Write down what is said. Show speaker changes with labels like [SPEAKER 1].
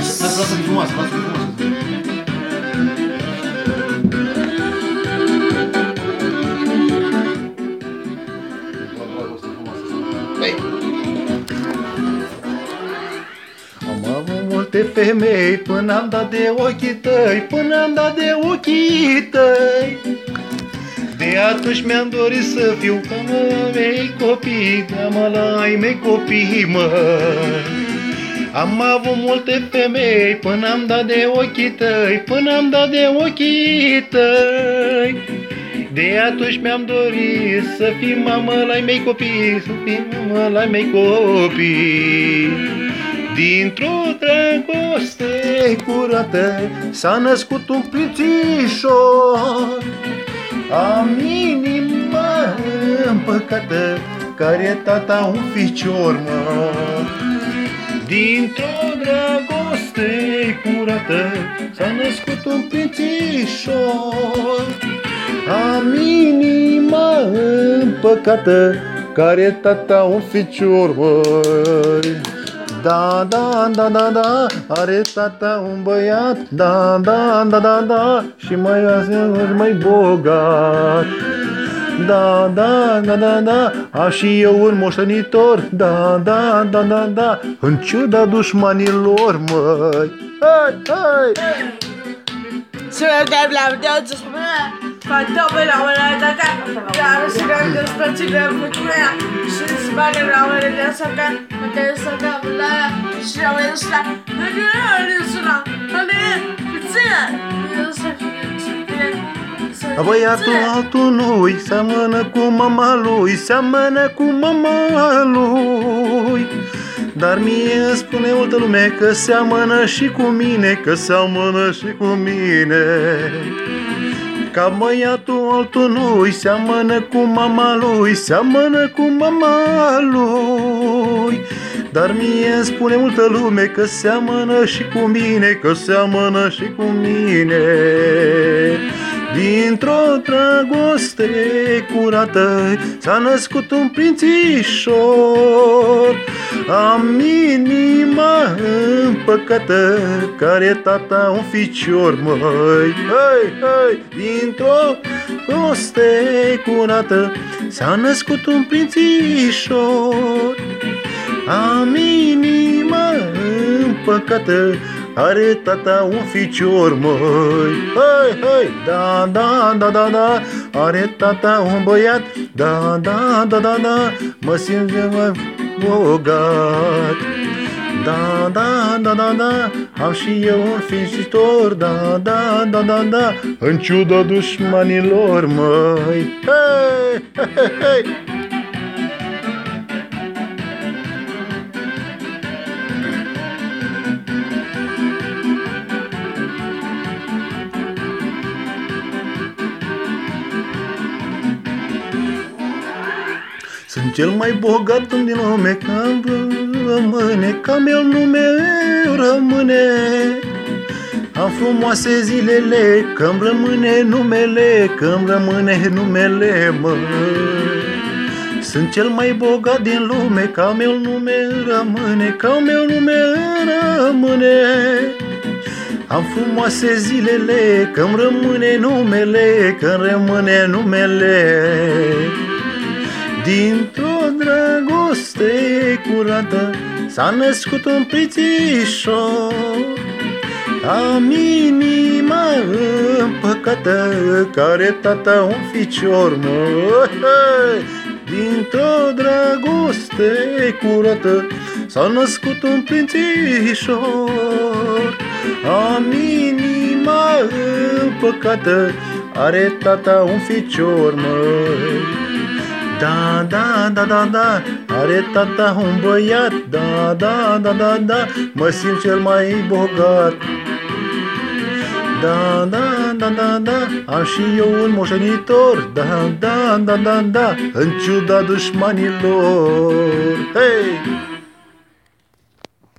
[SPEAKER 1] Lasă, lasă să fii frumoasă, lasă să fii frumoasă.
[SPEAKER 2] Am avut multe femei până am dat de ochii tăi, până am dat de ochii tăi. De atunci mi-am dorit să fiu ca mei copii, ca mă la ai mei copii, măi. Am avut multe femei până am dat de ochii tăi, până am dat de ochii tăi. De atunci mi-am dorit să fii mamă la ai mei copii, să fii mamă la ai mei copii. Dintr-o dragoste curată s-a născut un prințișor. Am inima împăcată, care e tata un ficior, mă. Dintr-o dragoste curată s-a născut un prințișor. Am inima împăcată, care e tata un ficior, măi. Da, da, da, da, da, are tata un băiat, da, da, da, da, da, și mai azi mai bogat. Da, da, da, da, da, a și eu un moștenitor, da, da, da, da, da, în ciuda dușmanilor, măi. Hai, hai!
[SPEAKER 3] Suntem la video ce spune Fata pe la ora de ca Dar să că de spățile putuia Și să bane la ora de să că Măte să că la Și la ora să Nu că nu să la Ale Ține Să fie
[SPEAKER 2] Băiatul altul nu seamănă cu mama lui, seamănă cu mama lui. Dar mie îmi spune multă lume că seamănă și cu mine, că seamănă și cu mine. Ca băiatul altul nu seamănă cu mama lui, seamănă cu mama lui. Dar mie îmi spune multă lume că seamănă și cu mine, că seamănă și cu mine. Dintr-o dragoste curată s-a născut un prințișor. Am inima împăcată, care e tata un ficior, măi. Hei, hei, dintr-o dragoste curată s-a născut un prințișor. Am inima împăcată, are tata un ficior, măi. Hai, hai, da, da, da, da, da. Are tata un băiat, da, da, da, da, da. Mă simt de mai bogat. Da, da, da, da, da, am și eu un fințitor, da, da, da, da, da, în ciuda dușmanilor, măi, hei, hei, hei, Sunt cel mai bogat din lume, cam rămâne, cam el nume rămâne. Am frumoase zilele, că rămâne numele, că rămâne numele, mă. Sunt cel mai bogat din lume, ca meu nume rămâne, ca meu nume rămâne. Am frumoase zilele, că rămâne numele, că rămâne numele. Dintr-o dragoste curată S-a născut un prințișor Am inima împăcată Care tata un ficior, mă. Dintr-o dragoste curată S-a născut un prințișor. Am inima împăcată Are tata un ficior, măi da, da, da, da, da, are tata un băiat, da, da, da, da, da, mă simt cel mai bogat. Da, da, da, da, da, am și eu un moștenitor, da, da, da, da, da, în ciuda dușmanilor. Hei!